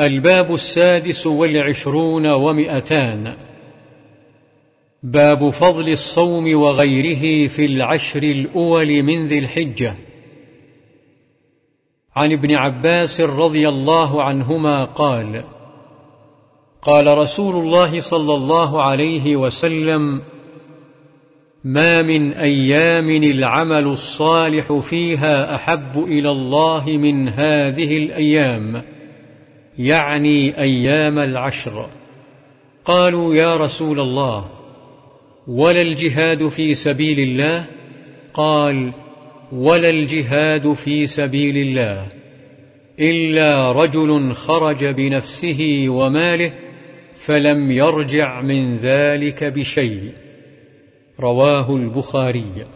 الباب السادس والعشرون ومئتان. باب فضل الصوم وغيره في العشر الأول من ذي الحجة. عن ابن عباس رضي الله عنهما قال قال رسول الله صلى الله عليه وسلم ما من أيام العمل الصالح فيها أحب إلى الله من هذه الأيام. يعني أيام العشر. قالوا يا رسول الله ولا الجهاد في سبيل الله؟ قال ولا الجهاد في سبيل الله إلا رجل خرج بنفسه وماله فلم يرجع من ذلك بشيء. رواه البخاري.